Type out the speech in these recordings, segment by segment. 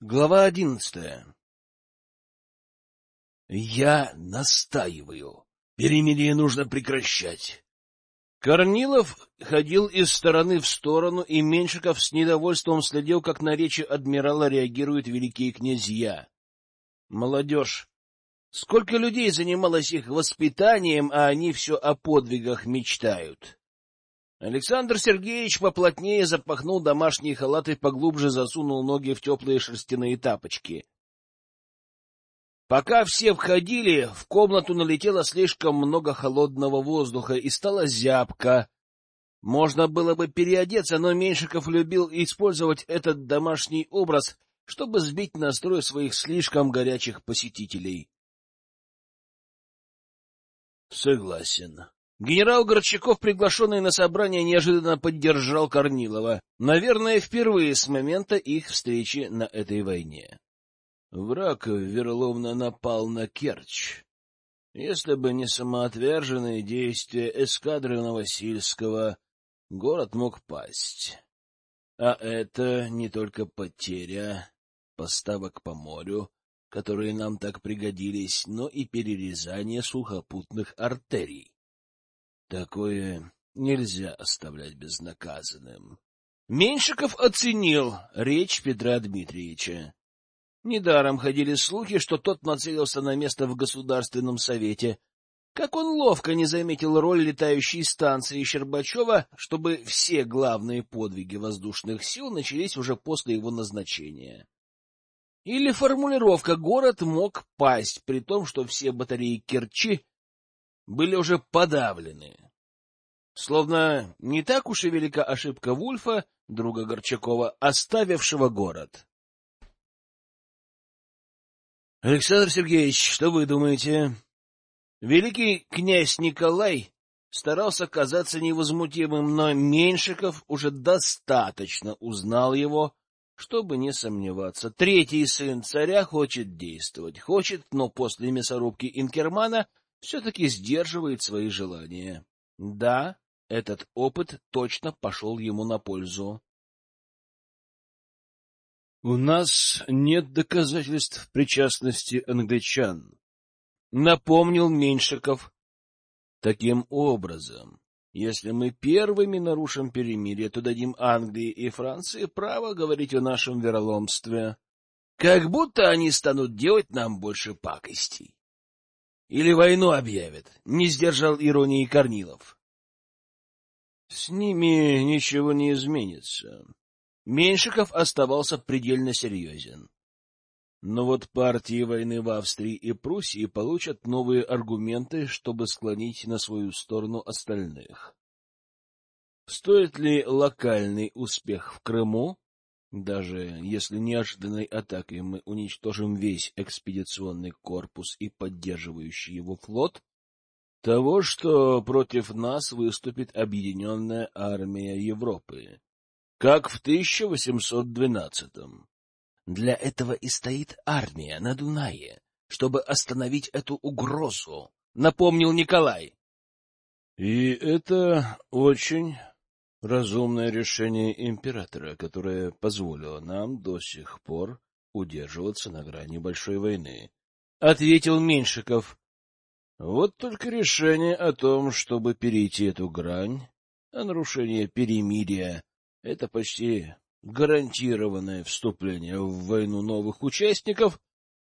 Глава одиннадцатая Я настаиваю. Перемирие нужно прекращать. Корнилов ходил из стороны в сторону, и Меньшиков с недовольством следил, как на речи адмирала реагируют великие князья. Молодежь. Сколько людей занималось их воспитанием, а они все о подвигах мечтают. Александр Сергеевич поплотнее запахнул домашние халаты поглубже засунул ноги в теплые шерстяные тапочки. Пока все входили, в комнату налетело слишком много холодного воздуха и стала зябко. Можно было бы переодеться, но Меньшиков любил использовать этот домашний образ, чтобы сбить настрой своих слишком горячих посетителей. — Согласен. Генерал Горчаков, приглашенный на собрание, неожиданно поддержал Корнилова. Наверное, впервые с момента их встречи на этой войне. Враг вероломно напал на Керчь. Если бы не самоотверженные действия эскадры Новосильского, город мог пасть. А это не только потеря поставок по морю, которые нам так пригодились, но и перерезание сухопутных артерий. Такое нельзя оставлять безнаказанным. Меньшиков оценил речь Петра Дмитриевича. Недаром ходили слухи, что тот нацелился на место в Государственном Совете. Как он ловко не заметил роль летающей станции Щербачева, чтобы все главные подвиги воздушных сил начались уже после его назначения. Или формулировка «город мог пасть», при том, что все батареи Керчи были уже подавлены. Словно не так уж и велика ошибка Вульфа, друга Горчакова, оставившего город. — Александр Сергеевич, что вы думаете? Великий князь Николай старался казаться невозмутимым, но Меньшиков уже достаточно узнал его, чтобы не сомневаться. Третий сын царя хочет действовать, хочет, но после мясорубки Инкермана все-таки сдерживает свои желания. Да, этот опыт точно пошел ему на пользу. У нас нет доказательств причастности англичан, напомнил Меньшиков. Таким образом, если мы первыми нарушим перемирие, то дадим Англии и Франции право говорить о нашем вероломстве, как будто они станут делать нам больше пакостей. Или войну объявят, не сдержал иронии Корнилов. С ними ничего не изменится. Меньшиков оставался предельно серьезен. Но вот партии войны в Австрии и Пруссии получат новые аргументы, чтобы склонить на свою сторону остальных. Стоит ли локальный успех в Крыму, даже если неожиданной атакой мы уничтожим весь экспедиционный корпус и поддерживающий его флот, того, что против нас выступит объединенная армия Европы? как в 1812-м. Для этого и стоит армия на Дунае, чтобы остановить эту угрозу, напомнил Николай. И это очень разумное решение императора, которое позволило нам до сих пор удерживаться на грани большой войны, ответил Меньшиков. Вот только решение о том, чтобы перейти эту грань, о нарушении перемирия это почти гарантированное вступление в войну новых участников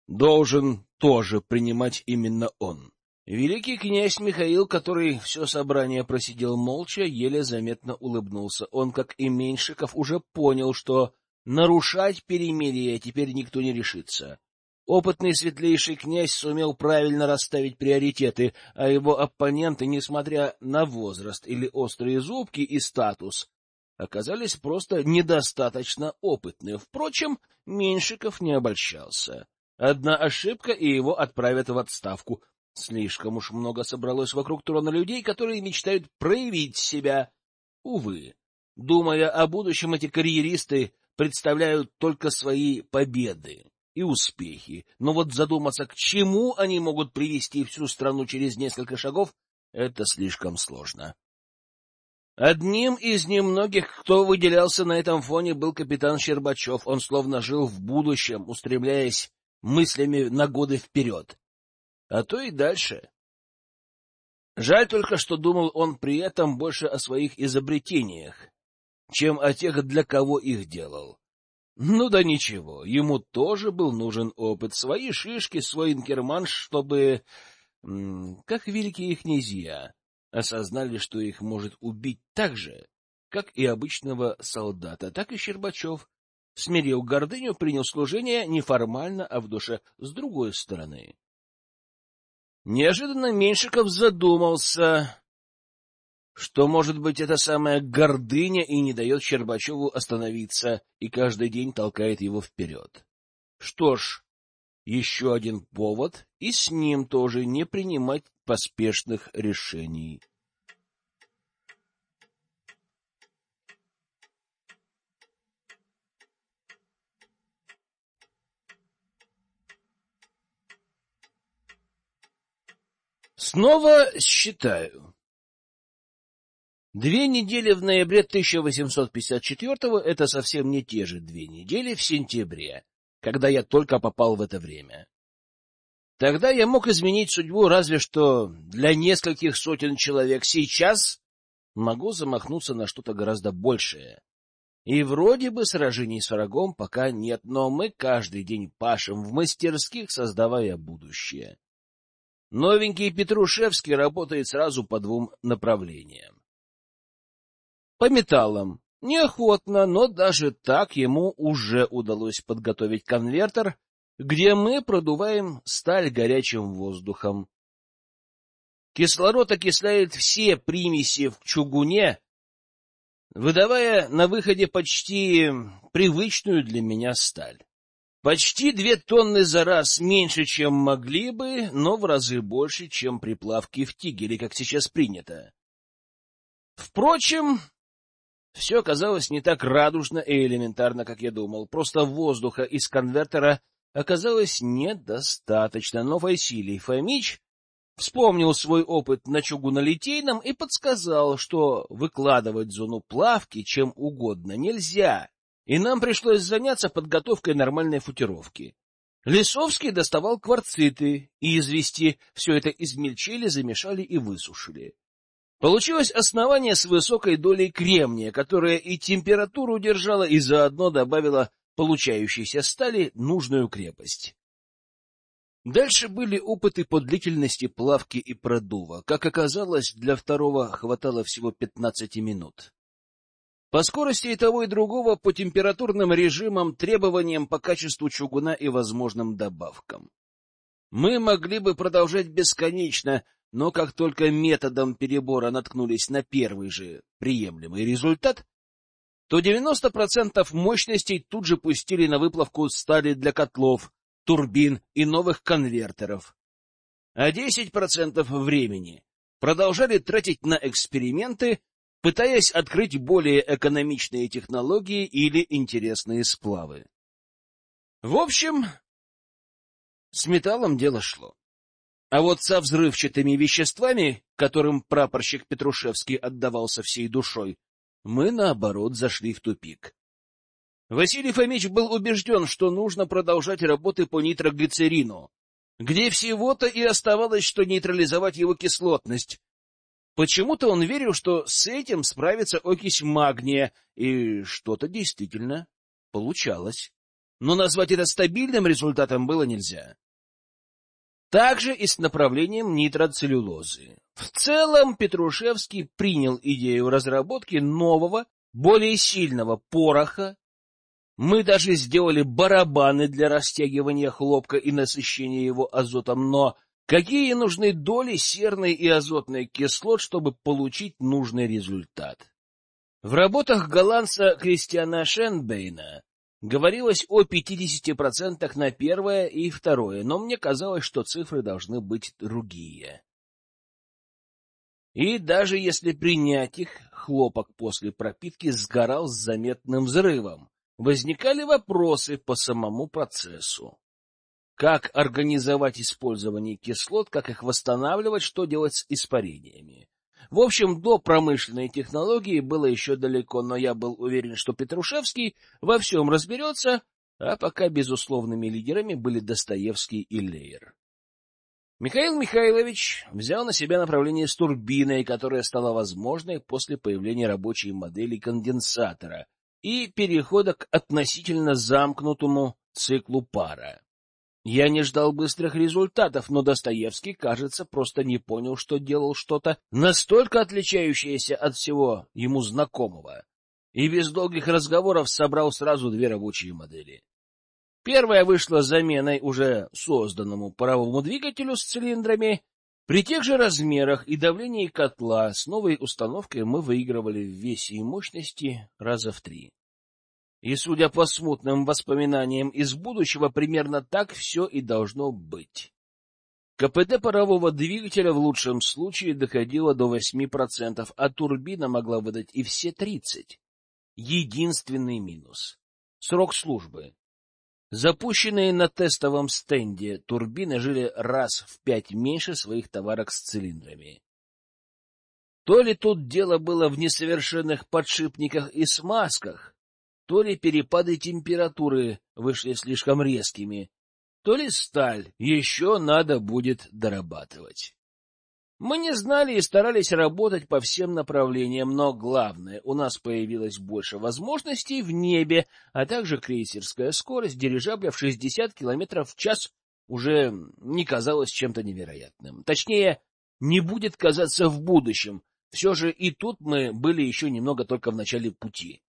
должен тоже принимать именно он. Великий князь Михаил, который все собрание просидел молча, еле заметно улыбнулся. Он, как и Меньшиков, уже понял, что нарушать перемирие теперь никто не решится. Опытный светлейший князь сумел правильно расставить приоритеты, а его оппоненты, несмотря на возраст или острые зубки и статус, оказались просто недостаточно опытны. Впрочем, Меньшиков не обольщался. Одна ошибка, и его отправят в отставку. Слишком уж много собралось вокруг трона людей, которые мечтают проявить себя. Увы, думая о будущем, эти карьеристы представляют только свои победы и успехи. Но вот задуматься, к чему они могут привести всю страну через несколько шагов, это слишком сложно. Одним из немногих, кто выделялся на этом фоне, был капитан Щербачев. Он словно жил в будущем, устремляясь мыслями на годы вперед, а то и дальше. Жаль только, что думал он при этом больше о своих изобретениях, чем о тех, для кого их делал. Ну да ничего, ему тоже был нужен опыт, свои шишки, свой инкерман, чтобы, как великие князья, осознали, что их может убить так же, как и обычного солдата, так и Щербачев, смирил гордыню, принял служение неформально, а в душе с другой стороны. Неожиданно Меньшиков задумался, что, может быть, эта самая гордыня и не дает Щербачеву остановиться и каждый день толкает его вперед. Что ж, еще один повод, и с ним тоже не принимать поспешных решений. Снова считаю. Две недели в ноябре 1854-го — это совсем не те же две недели в сентябре, когда я только попал в это время. Тогда я мог изменить судьбу разве что для нескольких сотен человек. Сейчас могу замахнуться на что-то гораздо большее. И вроде бы сражений с врагом пока нет, но мы каждый день пашем в мастерских, создавая будущее. Новенький Петрушевский работает сразу по двум направлениям. По металлам. Неохотно, но даже так ему уже удалось подготовить конвертер, где мы продуваем сталь горячим воздухом. Кислород окисляет все примеси в чугуне, выдавая на выходе почти привычную для меня сталь. Почти две тонны за раз меньше, чем могли бы, но в разы больше, чем при плавке в тигеле, как сейчас принято. Впрочем, все оказалось не так радужно и элементарно, как я думал. Просто воздуха из конвертера оказалось недостаточно. Но Василий Фомич вспомнил свой опыт на чугунолитейном и подсказал, что выкладывать зону плавки чем угодно нельзя, и нам пришлось заняться подготовкой нормальной футировки. Лисовский доставал кварциты и извести, все это измельчили, замешали и высушили. Получилось основание с высокой долей кремния, которое и температуру держало, и заодно добавило получающейся стали нужную крепость. Дальше были опыты по длительности плавки и продува. Как оказалось, для второго хватало всего 15 минут. По скорости и того, и другого, по температурным режимам, требованиям по качеству чугуна и возможным добавкам. Мы могли бы продолжать бесконечно, но как только методом перебора наткнулись на первый же приемлемый результат, то 90% мощностей тут же пустили на выплавку стали для котлов, турбин и новых конвертеров, а 10% времени продолжали тратить на эксперименты, пытаясь открыть более экономичные технологии или интересные сплавы. В общем, с металлом дело шло. А вот со взрывчатыми веществами, которым прапорщик Петрушевский отдавался всей душой, мы, наоборот, зашли в тупик. Василий Фомич был убежден, что нужно продолжать работы по нитроглицерину, где всего-то и оставалось, что нейтрализовать его кислотность. Почему-то он верил, что с этим справится окись магния, и что-то действительно получалось. Но назвать это стабильным результатом было нельзя. Также и с направлением нитроцеллюлозы. В целом Петрушевский принял идею разработки нового, более сильного пороха. Мы даже сделали барабаны для растягивания хлопка и насыщения его азотом, но какие нужны доли серной и азотной кислот, чтобы получить нужный результат? В работах голландца Кристиана Шенбейна Говорилось о 50% на первое и второе, но мне казалось, что цифры должны быть другие. И даже если принять их, хлопок после пропитки сгорал с заметным взрывом. Возникали вопросы по самому процессу. Как организовать использование кислот, как их восстанавливать, что делать с испарениями. В общем, до промышленной технологии было еще далеко, но я был уверен, что Петрушевский во всем разберется, а пока безусловными лидерами были Достоевский и Лейер. Михаил Михайлович взял на себя направление с турбиной, которая стала возможной после появления рабочей модели конденсатора и перехода к относительно замкнутому циклу пара. Я не ждал быстрых результатов, но Достоевский, кажется, просто не понял, что делал что-то настолько отличающееся от всего ему знакомого, и без долгих разговоров собрал сразу две рабочие модели. Первая вышла заменой уже созданному паровому двигателю с цилиндрами. При тех же размерах и давлении котла с новой установкой мы выигрывали в весе и мощности раза в три. И, судя по смутным воспоминаниям из будущего, примерно так все и должно быть. КПД парового двигателя в лучшем случае доходило до 8%, а турбина могла выдать и все 30%. Единственный минус — срок службы. Запущенные на тестовом стенде турбины жили раз в пять меньше своих товарок с цилиндрами. То ли тут дело было в несовершенных подшипниках и смазках, то ли перепады температуры вышли слишком резкими, то ли сталь еще надо будет дорабатывать. Мы не знали и старались работать по всем направлениям, но главное, у нас появилось больше возможностей в небе, а также крейсерская скорость дирижабля в 60 км в час уже не казалась чем-то невероятным. Точнее, не будет казаться в будущем. Все же и тут мы были еще немного только в начале пути.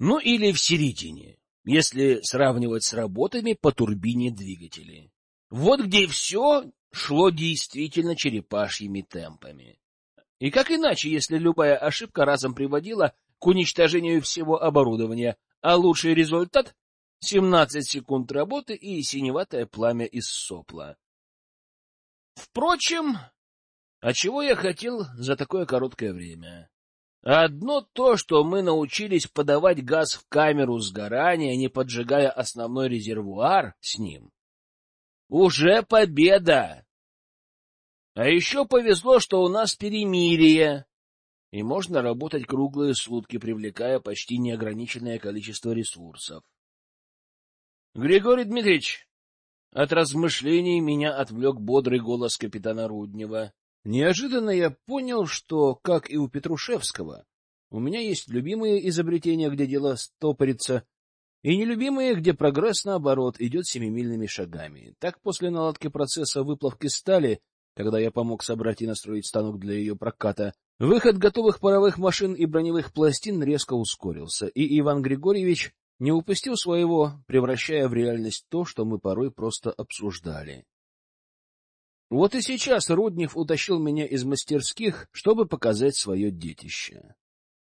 Ну или в середине, если сравнивать с работами по турбине двигателей. Вот где все шло действительно черепашьими темпами. И как иначе, если любая ошибка разом приводила к уничтожению всего оборудования, а лучший результат — 17 секунд работы и синеватое пламя из сопла. Впрочем, а чего я хотел за такое короткое время? Одно то, что мы научились подавать газ в камеру сгорания, не поджигая основной резервуар с ним, уже победа! А еще повезло, что у нас перемирие, и можно работать круглые сутки, привлекая почти неограниченное количество ресурсов. Григорий Дмитриевич, от размышлений меня отвлек бодрый голос капитана Руднева. Неожиданно я понял, что, как и у Петрушевского, у меня есть любимые изобретения, где дело стопорится, и нелюбимые, где прогресс, наоборот, идет семимильными шагами. Так, после наладки процесса выплавки стали, когда я помог собрать и настроить станок для ее проката, выход готовых паровых машин и броневых пластин резко ускорился, и Иван Григорьевич не упустил своего, превращая в реальность то, что мы порой просто обсуждали. Вот и сейчас Руднев утащил меня из мастерских, чтобы показать свое детище.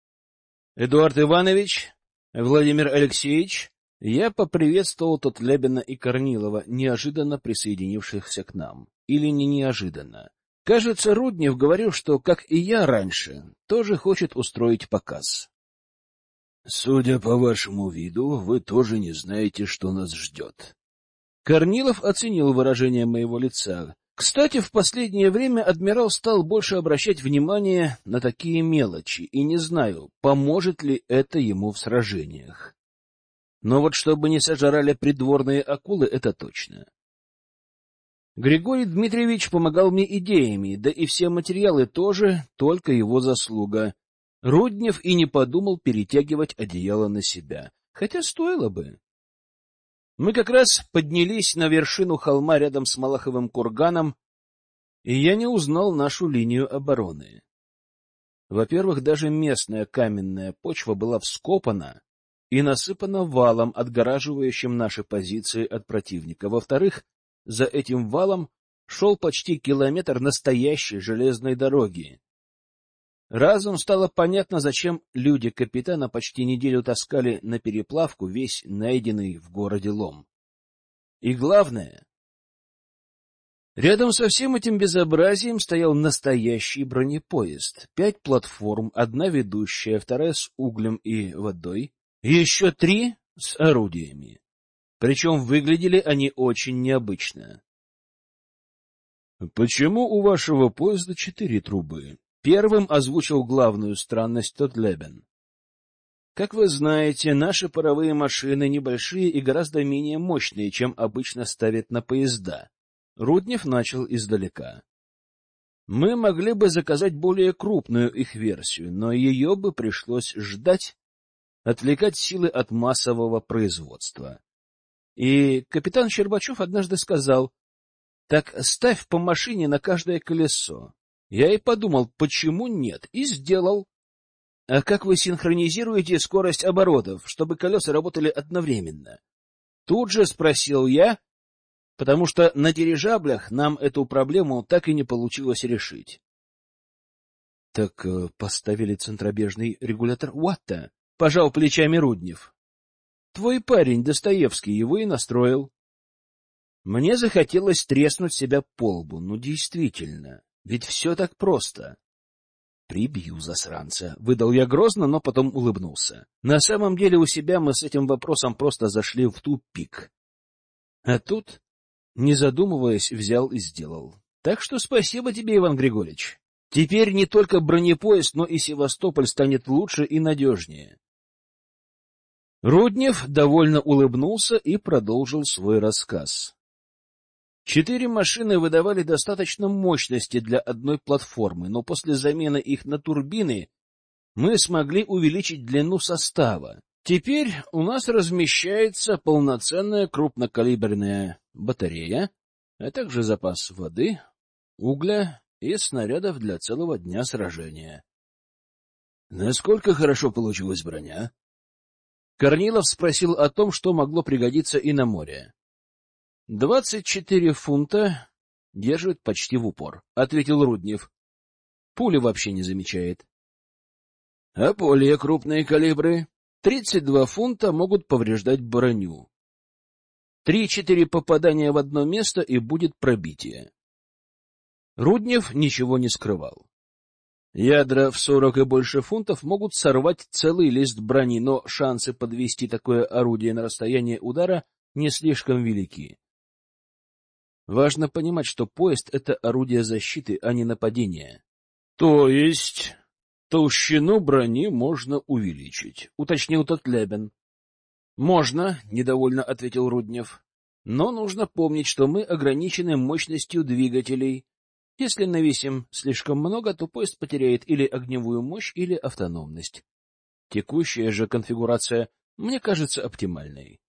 — Эдуард Иванович, Владимир Алексеевич, я поприветствовал Тотлебина и Корнилова, неожиданно присоединившихся к нам. Или не неожиданно. Кажется, Руднев говорил, что, как и я раньше, тоже хочет устроить показ. — Судя по вашему виду, вы тоже не знаете, что нас ждет. Корнилов оценил выражение моего лица, кстати, в последнее время адмирал стал больше обращать внимание на такие мелочи, и не знаю, поможет ли это ему в сражениях. Но вот чтобы не сожрали придворные акулы, это точно. Григорий Дмитриевич помогал мне идеями, да и все материалы тоже, только его заслуга. Руднев и не подумал перетягивать одеяло на себя, хотя стоило бы. Мы как раз поднялись на вершину холма рядом с Малаховым курганом, и я не узнал нашу линию обороны. Во-первых, даже местная каменная почва была вскопана и насыпана валом, отгораживающим наши позиции от противника. Во-вторых, за этим валом шел почти километр настоящей железной дороги. Разом стало понятно, зачем люди капитана почти неделю таскали на переплавку весь найденный в городе лом. И главное, рядом со всем этим безобразием стоял настоящий бронепоезд. Пять платформ, одна ведущая, вторая с углем и водой, и еще три с орудиями. Причем выглядели они очень необычно. — Почему у вашего поезда четыре трубы? Первым озвучил главную странность тот Лебен. Как вы знаете, наши паровые машины небольшие и гораздо менее мощные, чем обычно ставят на поезда. Руднев начал издалека. Мы могли бы заказать более крупную их версию, но ее бы пришлось ждать, отвлекать силы от массового производства. И капитан Щербачев однажды сказал, так ставь по машине на каждое колесо. Я и подумал, почему нет, и сделал. А как вы синхронизируете скорость оборотов, чтобы колеса работали одновременно? Тут же спросил я, потому что на дирижаблях нам эту проблему так и не получилось решить. — Так э, поставили центробежный регулятор Уатта, — пожал плечами Руднев. — Твой парень Достоевский его и настроил. Мне захотелось треснуть себя по лбу. Ну, действительно, ведь все так просто. «Прибью засранца», — выдал я грозно, но потом улыбнулся. На самом деле у себя мы с этим вопросом просто зашли в тупик. А тут, не задумываясь, взял и сделал. Так что спасибо тебе, Иван Григорьевич. Теперь не только бронепоезд, но и Севастополь станет лучше и надежнее. Руднев довольно улыбнулся и продолжил свой рассказ. Четыре машины выдавали достаточно мощности для одной платформы, но после замены их на турбины мы смогли увеличить длину состава. Теперь у нас размещается полноценная крупнокалиберная батарея, а также запас воды, угля и снарядов для целого дня сражения. Насколько хорошо получилась броня? Корнилов спросил о том, что могло пригодиться и на море. — Двадцать четыре фунта держит почти в упор, — ответил Руднев. Пули вообще не замечает. — А более крупные калибры? Тридцать два фунта могут повреждать броню. Три-четыре попадания в одно место, и будет пробитие. Руднев ничего не скрывал. Ядра в сорок и больше фунтов могут сорвать целый лист брони, но шансы подвести такое орудие на расстояние удара не слишком велики. Важно понимать, что поезд — это орудие защиты, а не нападения. — То есть толщину брони можно увеличить, — уточнил тот Лебен. — Можно, — недовольно ответил Руднев. — Но нужно помнить, что мы ограничены мощностью двигателей. Если навесим слишком много, то поезд потеряет или огневую мощь, или автономность. Текущая же конфигурация мне кажется оптимальной.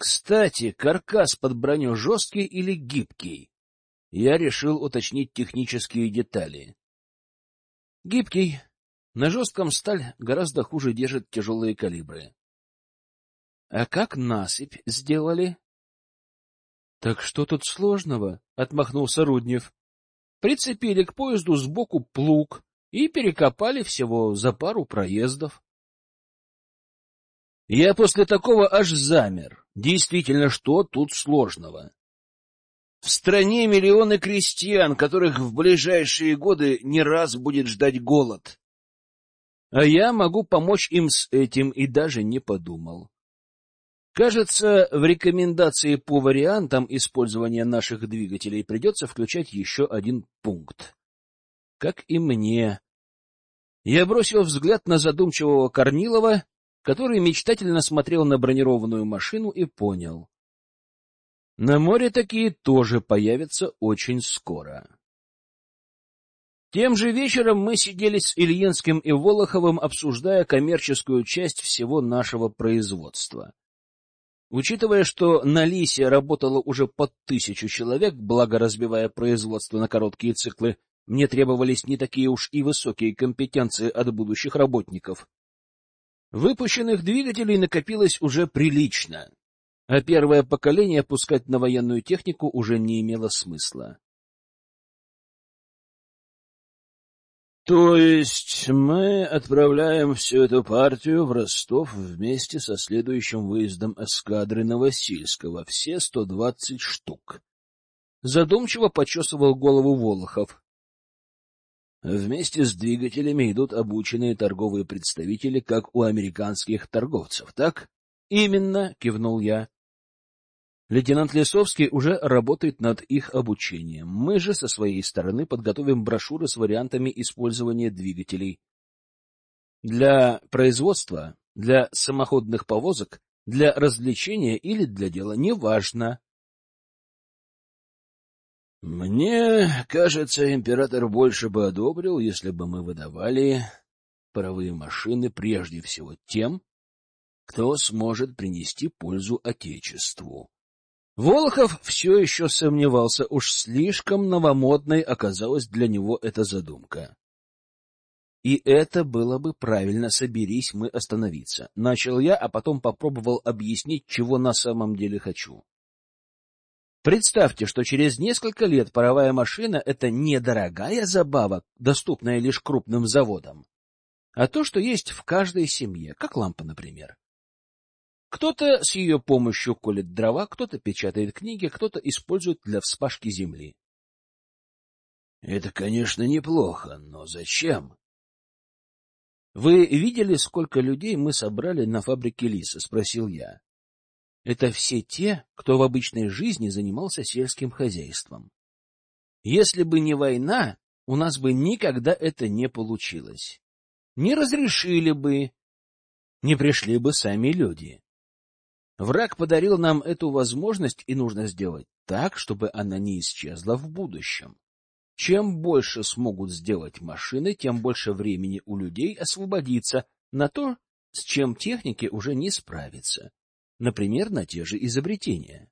Кстати, каркас под броню жесткий или гибкий? Я решил уточнить технические детали. Гибкий. На жестком сталь гораздо хуже держит тяжелые калибры. А как насыпь сделали? — Так что тут сложного? — отмахнулся Руднев. Прицепили к поезду сбоку плуг и перекопали всего за пару проездов. Я после такого аж замер. Действительно, что тут сложного? В стране миллионы крестьян, которых в ближайшие годы не раз будет ждать голод. А я могу помочь им с этим и даже не подумал. Кажется, в рекомендации по вариантам использования наших двигателей придется включать еще один пункт. Как и мне. Я бросил взгляд на задумчивого Корнилова который мечтательно смотрел на бронированную машину и понял. На море такие тоже появятся очень скоро. Тем же вечером мы сидели с Ильинским и Волоховым, обсуждая коммерческую часть всего нашего производства. Учитывая, что на Лисе работало уже под тысячу человек, благо разбивая производство на короткие циклы, мне требовались не такие уж и высокие компетенции от будущих работников. Выпущенных двигателей накопилось уже прилично, а первое поколение пускать на военную технику уже не имело смысла. То есть мы отправляем всю эту партию в Ростов вместе со следующим выездом эскадры Новосильского, все сто двадцать штук. Задумчиво почесывал голову Волохов. Вместе с двигателями идут обученные торговые представители, как у американских торговцев, так? Именно, кивнул я. Лейтенант Лесовский уже работает над их обучением. Мы же со своей стороны подготовим брошюры с вариантами использования двигателей. Для производства, для самоходных повозок, для развлечения или для дела, неважно. Мне кажется, император больше бы одобрил, если бы мы выдавали паровые машины прежде всего тем, кто сможет принести пользу Отечеству. Волохов все еще сомневался, уж слишком новомодной оказалась для него эта задумка. И это было бы правильно, соберись мы остановиться. Начал я, а потом попробовал объяснить, чего на самом деле хочу. Представьте, что через несколько лет паровая машина — это недорогая забава, доступная лишь крупным заводам, а то, что есть в каждой семье, как лампа, например. Кто-то с ее помощью колет дрова, кто-то печатает книги, кто-то использует для вспашки земли. Это, конечно, неплохо, но зачем? Вы видели, сколько людей мы собрали на фабрике Лиса? спросил я. Это все те, кто в обычной жизни занимался сельским хозяйством. Если бы не война, у нас бы никогда это не получилось. Не разрешили бы, не пришли бы сами люди. Враг подарил нам эту возможность, и нужно сделать так, чтобы она не исчезла в будущем. Чем больше смогут сделать машины, тем больше времени у людей освободится на то, с чем техники уже не справятся. Например, на те же изобретения.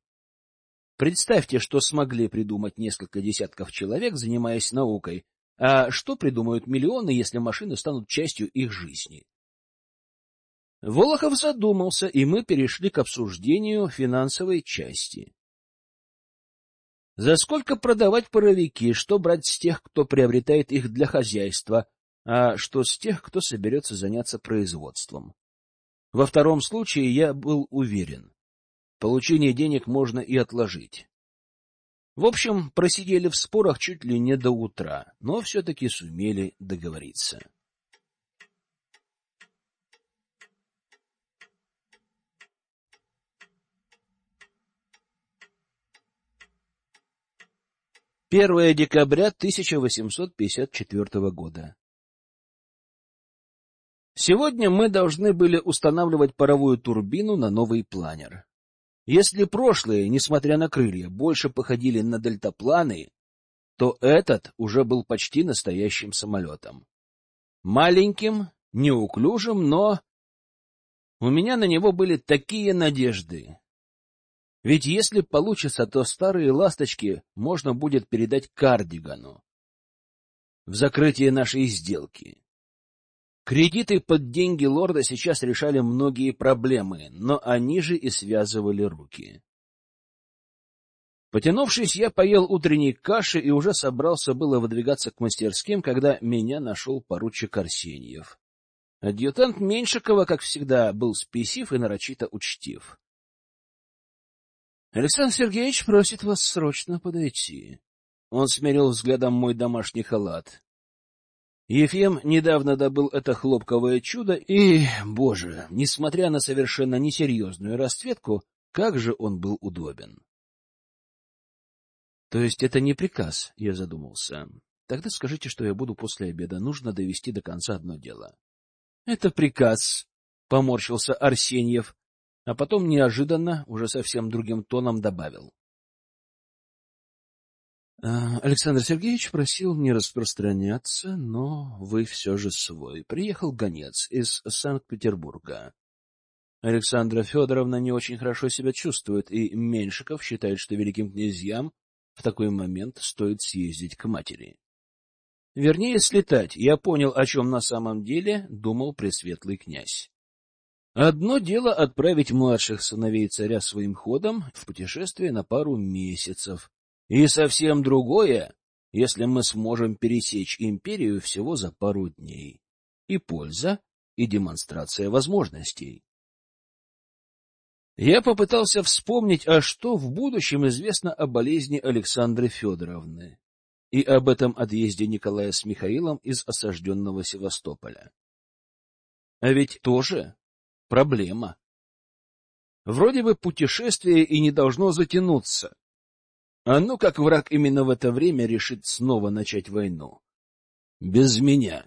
Представьте, что смогли придумать несколько десятков человек, занимаясь наукой, а что придумают миллионы, если машины станут частью их жизни? Волохов задумался, и мы перешли к обсуждению финансовой части. За сколько продавать паровики, что брать с тех, кто приобретает их для хозяйства, а что с тех, кто соберется заняться производством? Во втором случае я был уверен. Получение денег можно и отложить. В общем, просидели в спорах чуть ли не до утра, но все-таки сумели договориться. Первое декабря 1854 года. Сегодня мы должны были устанавливать паровую турбину на новый планер. Если прошлые, несмотря на крылья, больше походили на дельтапланы, то этот уже был почти настоящим самолетом. Маленьким, неуклюжим, но... У меня на него были такие надежды. Ведь если получится, то старые ласточки можно будет передать Кардигану в закрытие нашей сделки. Кредиты под деньги лорда сейчас решали многие проблемы, но они же и связывали руки. Потянувшись, я поел утренней каши и уже собрался было выдвигаться к мастерским, когда меня нашел поручик Арсеньев. Адъютант Меньшикова, как всегда, был спесив и нарочито учтив. — Александр Сергеевич просит вас срочно подойти. Он смерил взглядом мой домашний халат. Ефим недавно добыл это хлопковое чудо, и, боже, несмотря на совершенно несерьезную расцветку, как же он был удобен. — То есть это не приказ, — я задумался. Тогда скажите, что я буду после обеда. Нужно довести до конца одно дело. — Это приказ, — поморщился Арсеньев а потом неожиданно, уже совсем другим тоном добавил. «А, Александр Сергеевич просил не распространяться, но вы все же свой. Приехал гонец из Санкт-Петербурга. Александра Федоровна не очень хорошо себя чувствует, и Меньшиков считает, что великим князьям в такой момент стоит съездить к матери. Вернее, слетать. Я понял, о чем на самом деле думал пресветлый князь. Одно дело отправить младших сыновей царя своим ходом в путешествие на пару месяцев, и совсем другое, если мы сможем пересечь империю всего за пару дней. И польза, и демонстрация возможностей. Я попытался вспомнить, а что в будущем известно о болезни Александры Федоровны и об этом отъезде Николая с Михаилом из осажденного Севастополя. А ведь тоже Проблема. Вроде бы путешествие и не должно затянуться. А ну как враг именно в это время решит снова начать войну? Без меня.